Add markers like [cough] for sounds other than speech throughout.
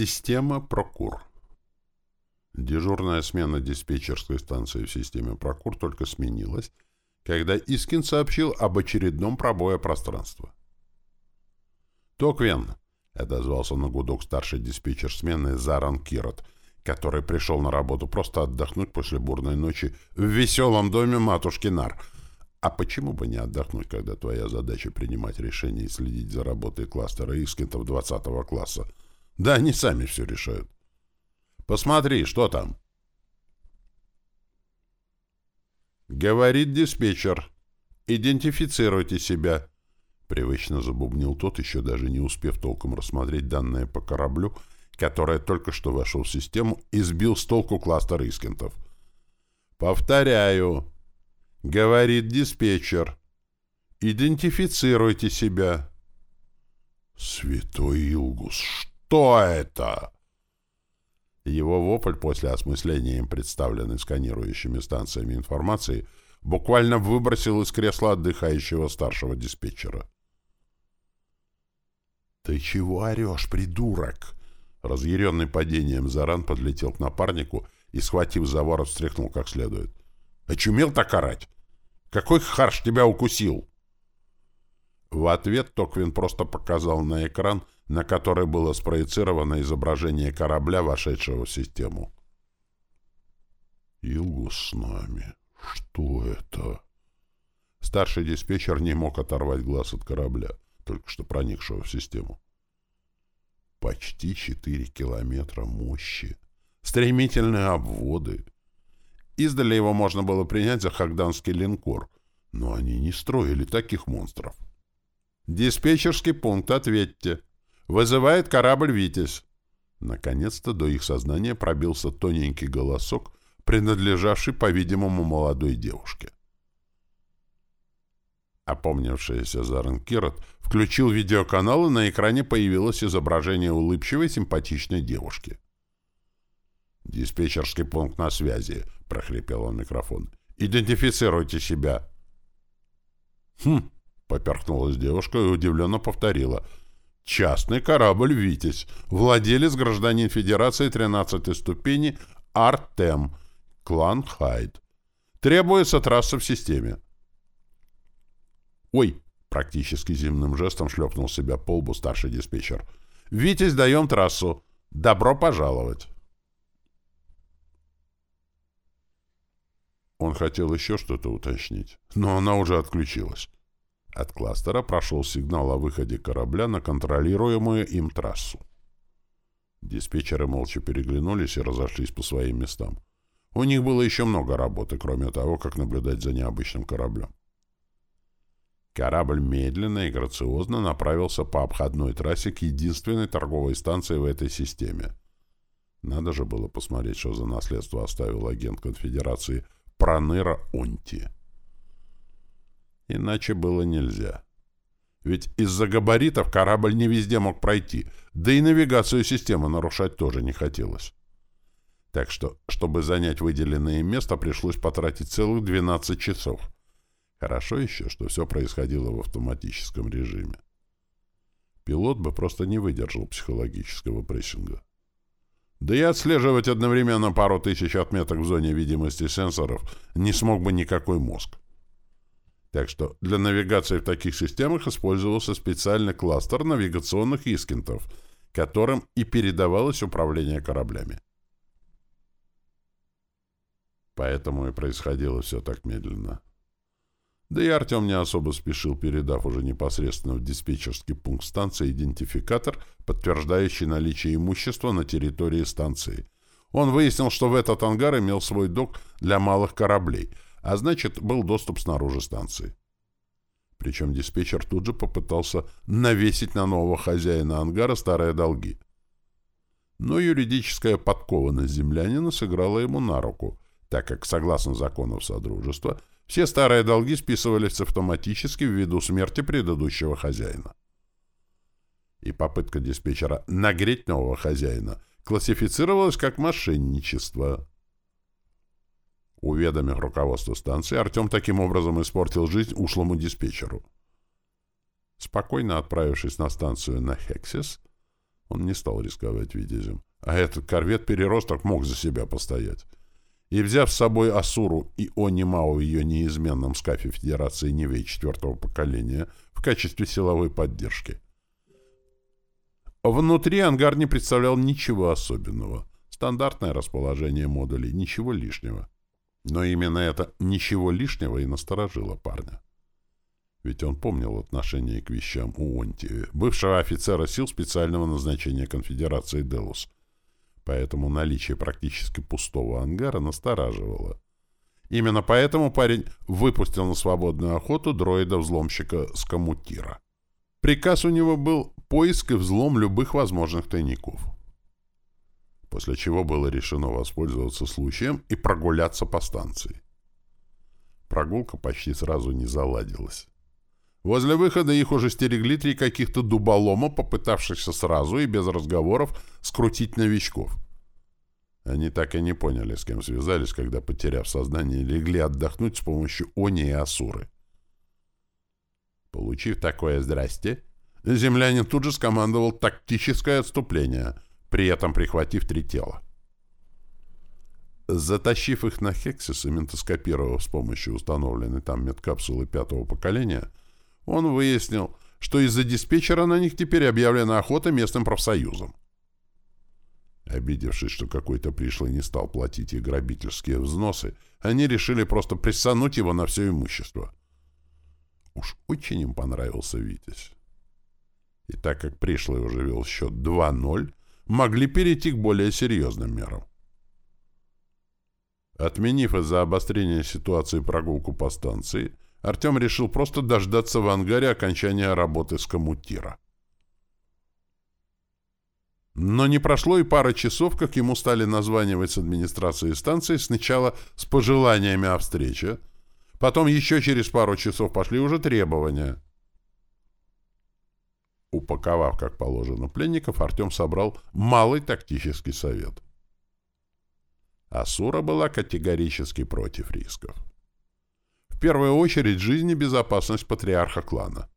Система Прокур. Дежурная смена диспетчерской станции в системе Прокур только сменилась, когда Искин сообщил об очередном пробое пространства. «Токвен!» — отозвался на гудок старший диспетчер смены Заран Кирот, который пришел на работу просто отдохнуть после бурной ночи в веселом доме матушки Нар. А почему бы не отдохнуть, когда твоя задача принимать решения и следить за работой кластера Искинтов 20 класса? Да они сами все решают. Посмотри, что там?» «Говорит диспетчер. Идентифицируйте себя». Привычно забубнил тот, еще даже не успев толком рассмотреть данные по кораблю, который только что вошел в систему и сбил с толку кластер Искентов. «Повторяю. Говорит диспетчер. Идентифицируйте себя». «Святой Илгус, что это?» Его вопль после осмысления им представленной сканирующими станциями информации буквально выбросил из кресла отдыхающего старшего диспетчера. «Ты чего орешь, придурок?» Разъяренный падением Заран подлетел к напарнику и, схватив за ворот, встряхнул как следует. «Очумел так орать? Какой харш тебя укусил?» В ответ Токвин просто показал на экран, на который было спроецировано изображение корабля, вошедшего в систему. «Илгус с нами. Что это?» Старший диспетчер не мог оторвать глаз от корабля только что проникшего в систему. Почти четыре километра мощи. Стремительные обводы. Издали его можно было принять за хагданский линкор, но они не строили таких монстров. «Диспетчерский пункт, ответьте. Вызывает корабль «Витязь». Наконец-то до их сознания пробился тоненький голосок, принадлежавший, по-видимому, молодой девушке. Опомнившийся Зарен Кирот включил видеоканал, и на экране появилось изображение улыбчивой симпатичной девушки. «Диспетчерский пункт на связи», — прохрипел он микрофон. «Идентифицируйте себя». «Хм», — поперхнулась девушка и удивленно повторила. «Частный корабль «Витязь», владелец гражданин Федерации 13 ступени Артем, клан Хайд. Требуется трасса в системе». «Ой!» — практически зимным жестом шлепнул себя по лбу старший диспетчер. «Витязь, даем трассу! Добро пожаловать!» Он хотел еще что-то уточнить, но она уже отключилась. От кластера прошел сигнал о выходе корабля на контролируемую им трассу. Диспетчеры молча переглянулись и разошлись по своим местам. У них было еще много работы, кроме того, как наблюдать за необычным кораблем. Корабль медленно и грациозно направился по обходной трассе к единственной торговой станции в этой системе. Надо же было посмотреть, что за наследство оставил агент конфедерации Проныра Онти. Иначе было нельзя. Ведь из-за габаритов корабль не везде мог пройти, да и навигацию системы нарушать тоже не хотелось. Так что, чтобы занять выделенное место, пришлось потратить целых 12 часов — Хорошо еще, что все происходило в автоматическом режиме. Пилот бы просто не выдержал психологического прессинга. Да и отслеживать одновременно пару тысяч отметок в зоне видимости сенсоров не смог бы никакой мозг. Так что для навигации в таких системах использовался специальный кластер навигационных искинтов, которым и передавалось управление кораблями. Поэтому и происходило все так медленно. Да и Артем не особо спешил, передав уже непосредственно в диспетчерский пункт станции идентификатор, подтверждающий наличие имущества на территории станции. Он выяснил, что в этот ангар имел свой док для малых кораблей, а значит, был доступ снаружи станции. Причем диспетчер тут же попытался навесить на нового хозяина ангара старые долги. Но юридическая подкованность землянина сыграла ему на руку, так как, согласно законам Содружества, все старые долги списывались автоматически ввиду смерти предыдущего хозяина. И попытка диспетчера нагреть нового хозяина классифицировалась как мошенничество. Уведомив руководство станции, Артем таким образом испортил жизнь ушлому диспетчеру. Спокойно отправившись на станцию на Хексис, Он не стал рисковать Витязем. А этот корвет-переросток мог за себя постоять. И, взяв с собой Асуру и Онимау в ее неизменном скафе Федерации Нивей четвертого поколения в качестве силовой поддержки. Внутри ангар не представлял ничего особенного. Стандартное расположение модулей, ничего лишнего. Но именно это «ничего лишнего» и насторожило парня. Ведь он помнил отношение к вещам у Онти, бывшего офицера сил специального назначения конфедерации Делус. Поэтому наличие практически пустого ангара настораживало. Именно поэтому парень выпустил на свободную охоту дроида-взломщика Скамутира. Приказ у него был поиск и взлом любых возможных тайников. После чего было решено воспользоваться случаем и прогуляться по станции. Прогулка почти сразу не заладилась. Возле выхода их уже стерегли три каких-то дуболома, попытавшихся сразу и без разговоров скрутить новичков. Они так и не поняли, с кем связались, когда, потеряв сознание, легли отдохнуть с помощью Они и Асуры. Получив такое «здрасте», землянин тут же скомандовал тактическое отступление, при этом прихватив три тела. Затащив их на Хексис и ментоскопировав с помощью установленной там медкапсулы пятого поколения, он выяснил, что из-за диспетчера на них теперь объявлена охота местным профсоюзом. Обидевшись, что какой-то пришлый не стал платить их грабительские взносы, они решили просто прессануть его на все имущество. Уж очень им понравился Витязь. И так как пришлый уже вел счет 2-0, могли перейти к более серьезным мерам. Отменив из-за обострения ситуации прогулку по станции, Артем решил просто дождаться в ангаре окончания работы с коммутира. Но не прошло и пара часов, как ему стали названивать с администрации станции сначала с пожеланиями о встрече, потом еще через пару часов пошли уже требования. Упаковав, как положено, пленников, Артем собрал малый тактический совет. Асура была категорически против рисков первую очередь жизнь и безопасность патриарха клана.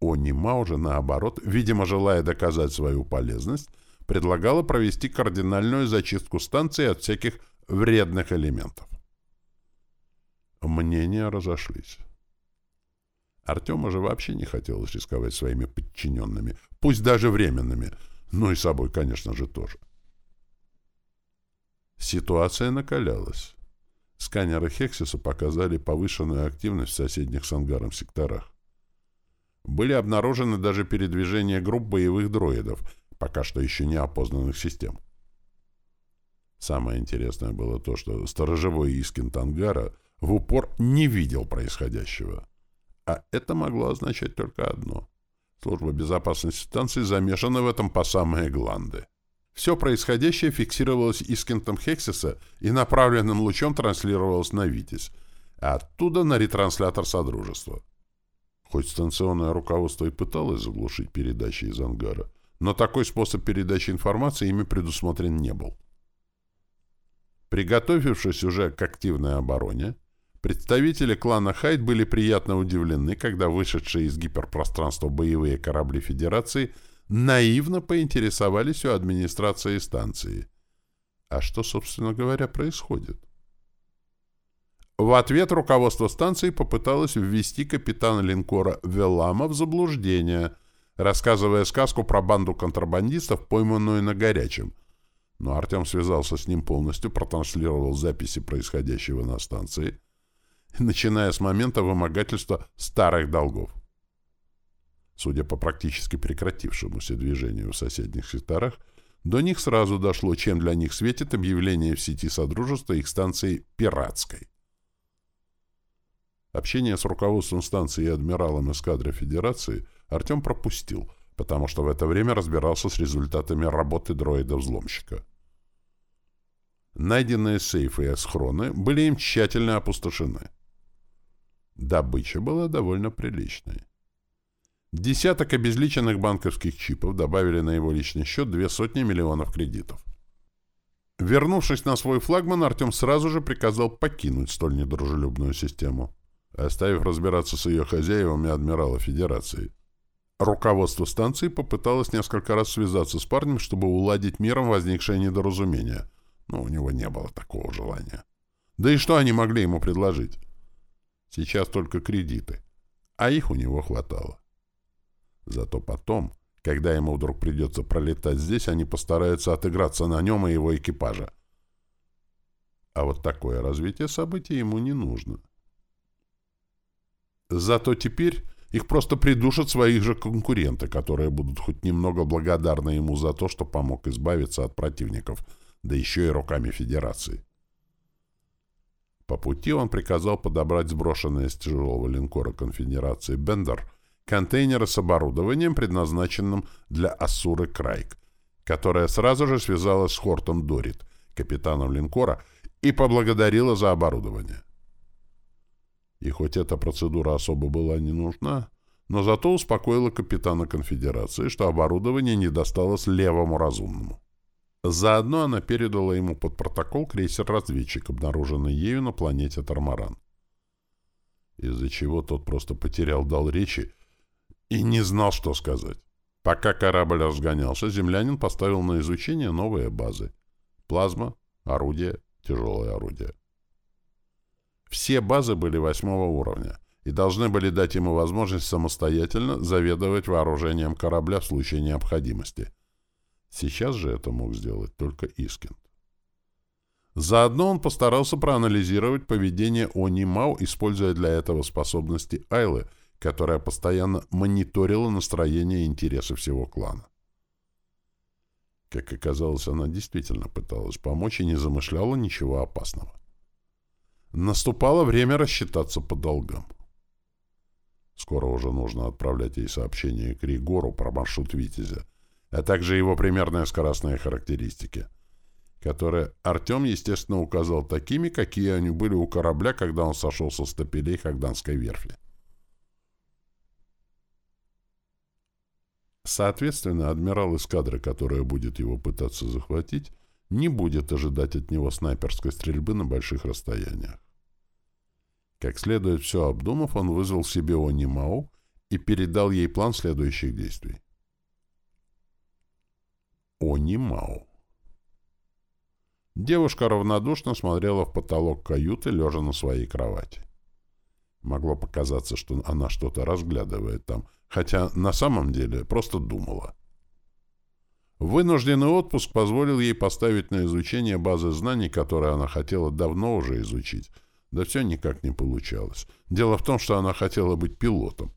Онима уже наоборот, видимо, желая доказать свою полезность, предлагала провести кардинальную зачистку станции от всяких вредных элементов. Мнения разошлись. Артему же вообще не хотелось рисковать своими подчиненными, пусть даже временными, ну и собой, конечно же, тоже. Ситуация накалялась. Сканеры Хексиса показали повышенную активность в соседних с ангаром секторах. Были обнаружены даже передвижения групп боевых дроидов, пока что еще не опознанных систем. Самое интересное было то, что сторожевой Искин ангара в упор не видел происходящего. А это могло означать только одно. Служба безопасности станции замешана в этом по самые гланды. Все происходящее фиксировалось Искентом Хексиса и направленным лучом транслировалось на «Витязь», а оттуда на ретранслятор Содружества. Хоть станционное руководство и пыталось заглушить передачи из ангара, но такой способ передачи информации ими предусмотрен не был. Приготовившись уже к активной обороне, представители клана Хайд были приятно удивлены, когда вышедшие из гиперпространства боевые корабли Федерации – наивно поинтересовались у администрации станции. А что, собственно говоря, происходит? В ответ руководство станции попыталось ввести капитана линкора Велама в заблуждение, рассказывая сказку про банду контрабандистов, пойманную на горячем. Но Артем связался с ним полностью, протранслировал записи происходящего на станции, [laughs] начиная с момента вымогательства старых долгов. Судя по практически прекратившемуся движению в соседних секторах, до них сразу дошло, чем для них светит объявление в сети Содружества их станции «Пиратской». Общение с руководством станции и адмиралом эскадры Федерации Артем пропустил, потому что в это время разбирался с результатами работы дроида-взломщика. Найденные сейфы и схроны были им тщательно опустошены. Добыча была довольно приличной. Десяток обезличенных банковских чипов добавили на его личный счет две сотни миллионов кредитов. Вернувшись на свой флагман, Артем сразу же приказал покинуть столь недружелюбную систему, оставив разбираться с ее хозяевами адмирала Федерации. Руководство станции попыталось несколько раз связаться с парнем, чтобы уладить миром возникшее недоразумение, но у него не было такого желания. Да и что они могли ему предложить? Сейчас только кредиты, а их у него хватало. Зато потом, когда ему вдруг придется пролетать здесь, они постараются отыграться на нем и его экипаже. А вот такое развитие событий ему не нужно. Зато теперь их просто придушат своих же конкуренты, которые будут хоть немного благодарны ему за то, что помог избавиться от противников, да еще и руками Федерации. По пути он приказал подобрать сброшенные с тяжелого линкора конфедерации «Бендер» контейнеры с оборудованием, предназначенным для Ассуры Крайк, которая сразу же связалась с Хортом Дорит, капитаном линкора, и поблагодарила за оборудование. И хоть эта процедура особо была не нужна, но зато успокоила капитана конфедерации, что оборудование не досталось левому разумному. Заодно она передала ему под протокол крейсер-разведчик, обнаруженный ею на планете Тормаран. Из-за чего тот просто потерял дал речи и не знал, что сказать. Пока корабль разгонялся, землянин поставил на изучение новые базы. Плазма, орудие, тяжелое орудие. Все базы были восьмого уровня и должны были дать ему возможность самостоятельно заведовать вооружением корабля в случае необходимости. Сейчас же это мог сделать только Искин. Заодно он постарался проанализировать поведение Они Мау, используя для этого способности Айлы, которая постоянно мониторила настроение и интересы всего клана. Как оказалось, она действительно пыталась помочь и не замышляла ничего опасного. Наступало время рассчитаться по долгам. Скоро уже нужно отправлять ей сообщение к Ригору про маршрут «Витязя», а также его примерные скоростные характеристики, которые Артем, естественно, указал такими, какие они были у корабля, когда он сошел со стапелей Хагданской верфи. Соответственно, адмирал эскадры, которая будет его пытаться захватить, не будет ожидать от него снайперской стрельбы на больших расстояниях. Как следует все обдумав, он вызвал себе Онимау и передал ей план следующих действий. Онимау. Девушка равнодушно смотрела в потолок каюты, лежа на своей кровати. Могло показаться, что она что-то разглядывает там, хотя на самом деле просто думала. Вынужденный отпуск позволил ей поставить на изучение базы знаний, которые она хотела давно уже изучить, да все никак не получалось. Дело в том, что она хотела быть пилотом.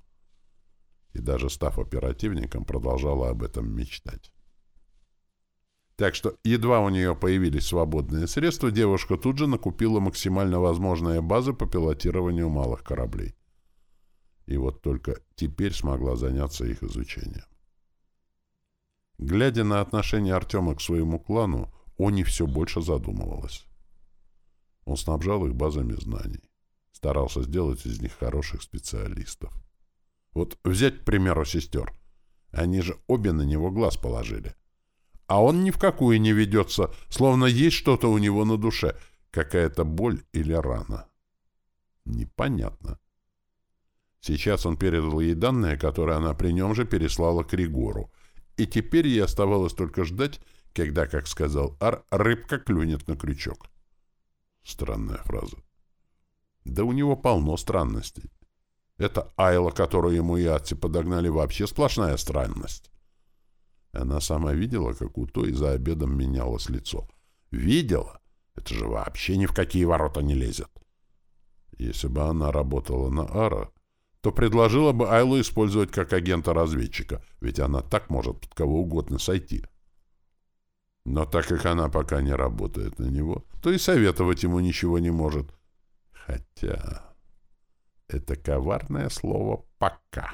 И даже став оперативником, продолжала об этом мечтать. Так что, едва у нее появились свободные средства, девушка тут же накупила максимально возможные базы по пилотированию малых кораблей. И вот только теперь смогла заняться их изучением. Глядя на отношение Артема к своему клану, Они все больше задумывалась. Он снабжал их базами знаний. Старался сделать из них хороших специалистов. Вот взять, к примеру, сестер. Они же обе на него глаз положили. А он ни в какую не ведется, словно есть что-то у него на душе, какая-то боль или рана. Непонятно. Сейчас он передал ей данные, которые она при нем же переслала к Ригору. И теперь ей оставалось только ждать, когда, как сказал Ар, рыбка клюнет на крючок. Странная фраза. Да у него полно странностей. Это Айла, которую ему и Атси подогнали, вообще сплошная странность. Она сама видела, как у той за обедом менялось лицо. Видела? Это же вообще ни в какие ворота не лезет. Если бы она работала на Ара, то предложила бы Айлу использовать как агента-разведчика, ведь она так может под кого угодно сойти. Но так как она пока не работает на него, то и советовать ему ничего не может. Хотя это коварное слово «пока».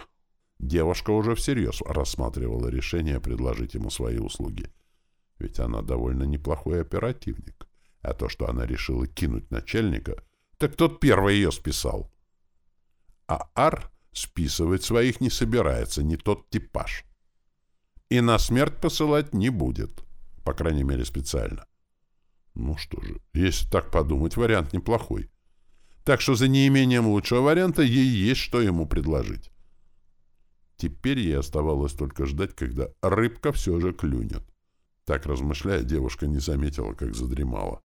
Девушка уже всерьез рассматривала решение предложить ему свои услуги. Ведь она довольно неплохой оперативник. А то, что она решила кинуть начальника, так тот первый ее списал. А Ар списывать своих не собирается, не тот типаж. И на смерть посылать не будет. По крайней мере, специально. Ну что же, если так подумать, вариант неплохой. Так что за неимением лучшего варианта ей есть что ему предложить. Теперь ей оставалось только ждать, когда рыбка все же клюнет. Так размышляя, девушка не заметила, как задремала.